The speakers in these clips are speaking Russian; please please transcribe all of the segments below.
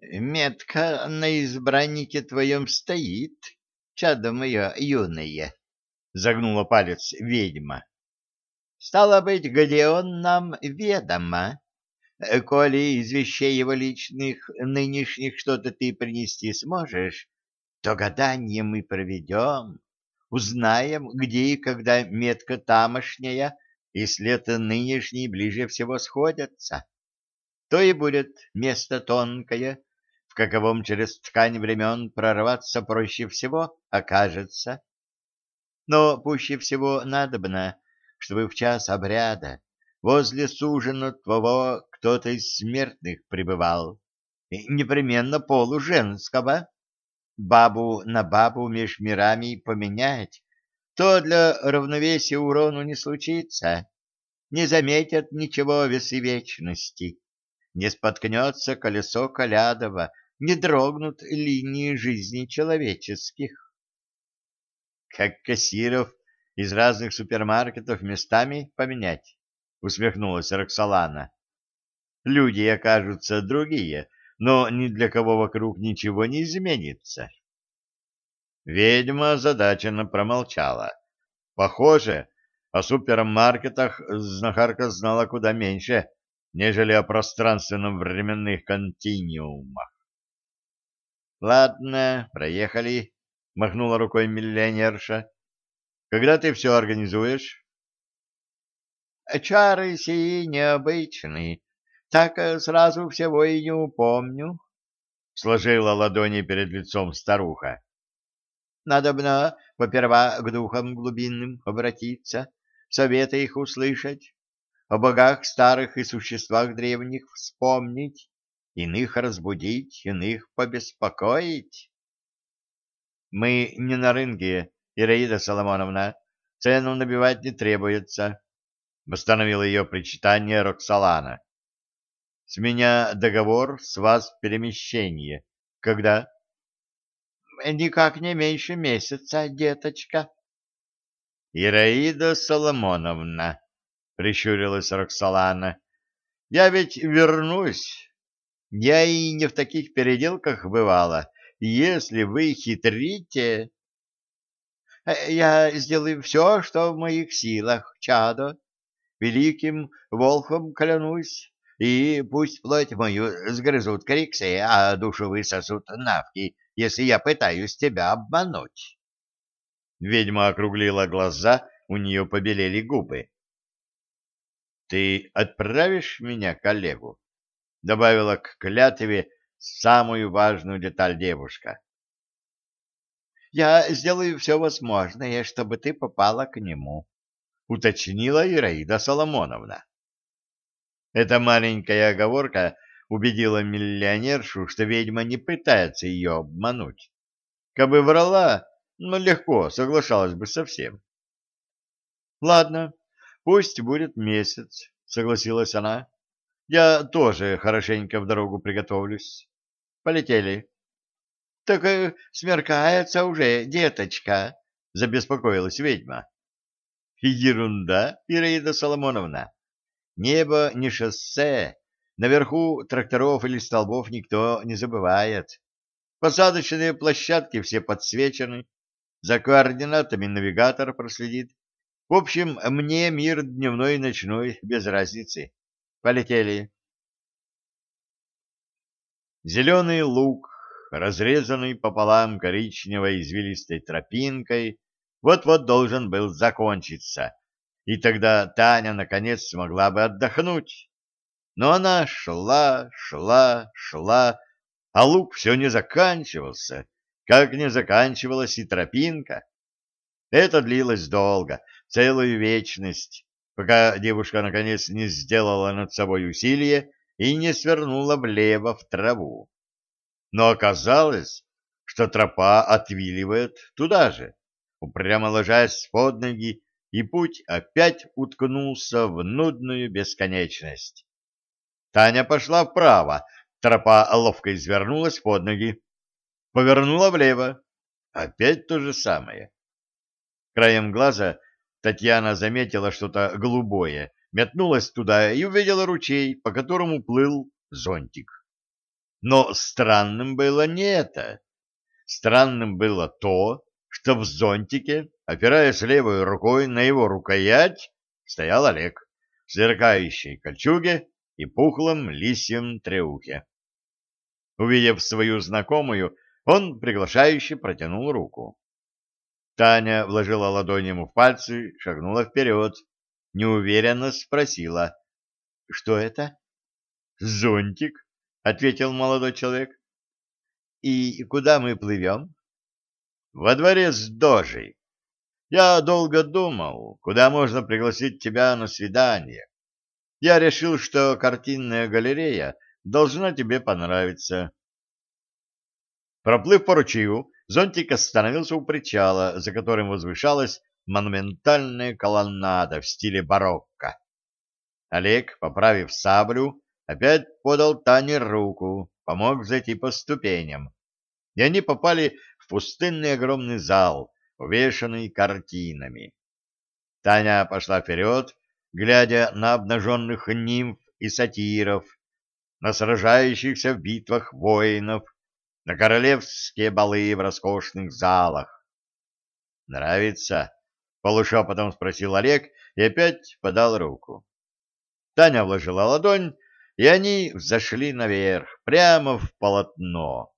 Метка на избраннике твоем стоит, чадо мое юное, — загнула палец ведьма. — Стало быть, где он нам ведомо? Коли из вещей его личных нынешних что-то ты принести сможешь, то гадание мы проведем, узнаем, где и когда метка тамошняя и след нынешний ближе всего сходятся. То и будет место тонкое, каковом через ткань времен прорваться проще всего окажется. Но пуще всего надобно, чтобы в час обряда возле сужена твоего кто-то из смертных пребывал, непременно полуженского. Бабу на бабу меж мирами поменять, то для равновесия урону не случится. Не заметят ничего весы вечности. Не споткнется колесо Колядова, не дрогнут линии жизни человеческих. Как кассиров из разных супермаркетов местами поменять, усмехнулась Роксолана. Люди окажутся другие, но ни для кого вокруг ничего не изменится. Ведьма озадаченно промолчала. Похоже, о супермаркетах знахарка знала куда меньше, нежели о пространственном временных континиумах. — Ладно, проехали, — махнула рукой миллионерша. — Когда ты все организуешь? — Чары сии необычные, так э, сразу всего и не упомню, — сложила ладони перед лицом старуха. — Надобно, поперва, к духам глубинным обратиться, советы их услышать, о богах старых и существах древних вспомнить, иных разбудить, иных побеспокоить. — Мы не на рынке, Ираида Соломоновна, цену набивать не требуется, — восстановила ее причитание Роксолана. С меня договор, с вас перемещение. Когда? Никак не меньше месяца, деточка. Ираида Соломоновна, прищурилась Роксолана, я ведь вернусь. Я и не в таких переделках бывала. Если вы хитрите... Я сделаю все, что в моих силах, чадо. Великим волхом клянусь. И пусть плоть мою сгрызут криксы, а душу высосут навки, если я пытаюсь тебя обмануть. Ведьма округлила глаза, у нее побелели губы. — Ты отправишь меня коллегу? — добавила к клятве самую важную деталь девушка. — Я сделаю все возможное, чтобы ты попала к нему, — уточнила Ираида Соломоновна. Эта маленькая оговорка убедила миллионершу, что ведьма не пытается ее обмануть. Кабы врала, но легко соглашалась бы со всем. — Ладно, пусть будет месяц, — согласилась она. — Я тоже хорошенько в дорогу приготовлюсь. Полетели. — Так э, смеркается уже, деточка, — забеспокоилась ведьма. — Ерунда, Ираида Соломоновна. Небо не шоссе, наверху тракторов или столбов никто не забывает. Посадочные площадки все подсвечены, за координатами навигатор проследит. В общем, мне мир дневной и ночной без разницы. Полетели. Зеленый луг, разрезанный пополам коричневой извилистой тропинкой, вот-вот должен был закончиться, и тогда Таня наконец смогла бы отдохнуть. Но она шла, шла, шла, а луг все не заканчивался, как не заканчивалась и тропинка. Это длилось долго, целую вечность, пока девушка наконец не сделала над собой усилие и не свернула влево в траву. Но оказалось, что тропа отвиливает туда же, упрямо ложась под ноги и путь опять уткнулся в нудную бесконечность. Таня пошла вправо, тропа ловко извернулась под ноги. Повернула влево. Опять то же самое. Краем глаза Татьяна заметила что-то голубое, метнулась туда и увидела ручей, по которому плыл зонтик. Но странным было не это. Странным было то, что в зонтике, опираясь левой рукой на его рукоять, стоял Олег в сверкающей кольчуге и пухлом лисьем треухе. Увидев свою знакомую, он приглашающе протянул руку. Таня вложила ладонь ему в пальцы, шагнула вперед, неуверенно спросила. — Что это? — Зонтик, — ответил молодой человек. — И куда мы плывем? — Во дворе с дожей. Я долго думал, куда можно пригласить тебя на свидание. Я решил, что картинная галерея должна тебе понравиться. Проплыв по ручью, зонтик остановился у причала, за которым возвышалась монументальная колоннада в стиле барокко. Олег, поправив саблю, опять подал Тане руку, помог зайти по ступеням, и они попали в пустынный огромный зал, увешанный картинами. Таня пошла вперед, глядя на обнаженных нимф и сатиров, на сражающихся в битвах воинов, на королевские балы в роскошных залах. «Нравится?» — полушепотом спросил Олег и опять подал руку. Таня вложила ладонь, и они взошли наверх, прямо в полотно.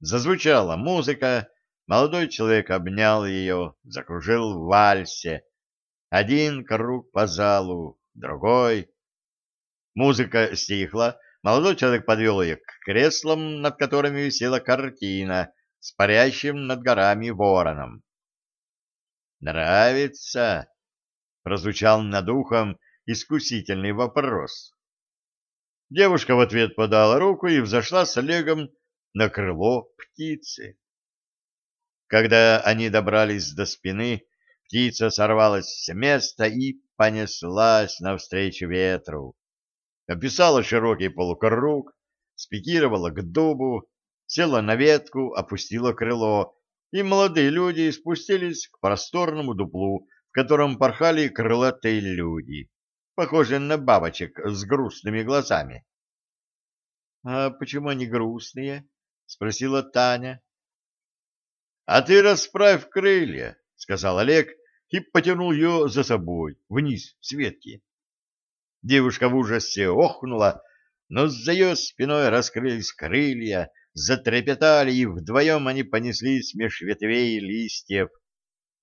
Зазвучала музыка, молодой человек обнял ее, закружил в вальсе. Один круг по залу, другой. Музыка стихла, Молодой человек подвел ее к креслам, над которыми висела картина с парящим над горами вороном. «Нравится?» — прозвучал над ухом искусительный вопрос. Девушка в ответ подала руку и взошла с Олегом на крыло птицы. Когда они добрались до спины, птица сорвалась с места и понеслась навстречу ветру описала широкий полукруг, спикировала к дубу, села на ветку, опустила крыло, и молодые люди спустились к просторному дуплу, в котором порхали крылатые люди, похожие на бабочек с грустными глазами. — А почему они грустные? — спросила Таня. — А ты расправь крылья, — сказал Олег и потянул ее за собой, вниз, с ветки. Девушка в ужасе охнула, но за ее спиной раскрылись крылья, затрепетали, и вдвоем они понеслись меж ветвей и листьев,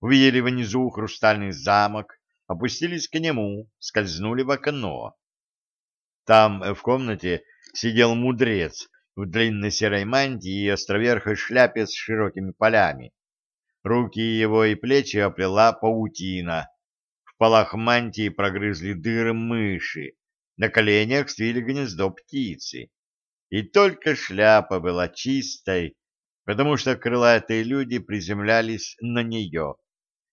увидели внизу хрустальный замок, опустились к нему, скользнули в окно. Там, в комнате, сидел мудрец в длинной серой мантии и островерхой шляпе с широкими полями. Руки его и плечи оплела паутина, в полах мантии прогрызли дыры мыши, на коленях свили гнездо птицы. И только шляпа была чистой, потому что крылатые люди приземлялись на нее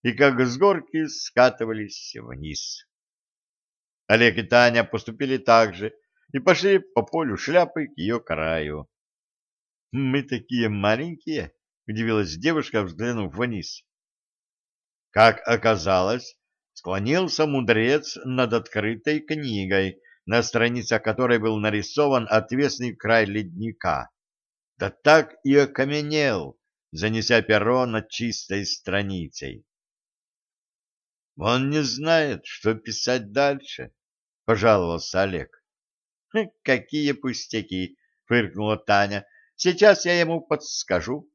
и как с горки скатывались вниз. Олег и Таня поступили так же и пошли по полю шляпы к ее краю. — Мы такие маленькие, — удивилась девушка, взглянув вниз. Как оказалось, склонился мудрец над открытой книгой, на страницах которой был нарисован отвесный край ледника. Да так и окаменел, занеся перо над чистой страницей. «Он не знает, что писать дальше», — пожаловался Олег. «Какие пустяки!» — фыркнула Таня. «Сейчас я ему подскажу».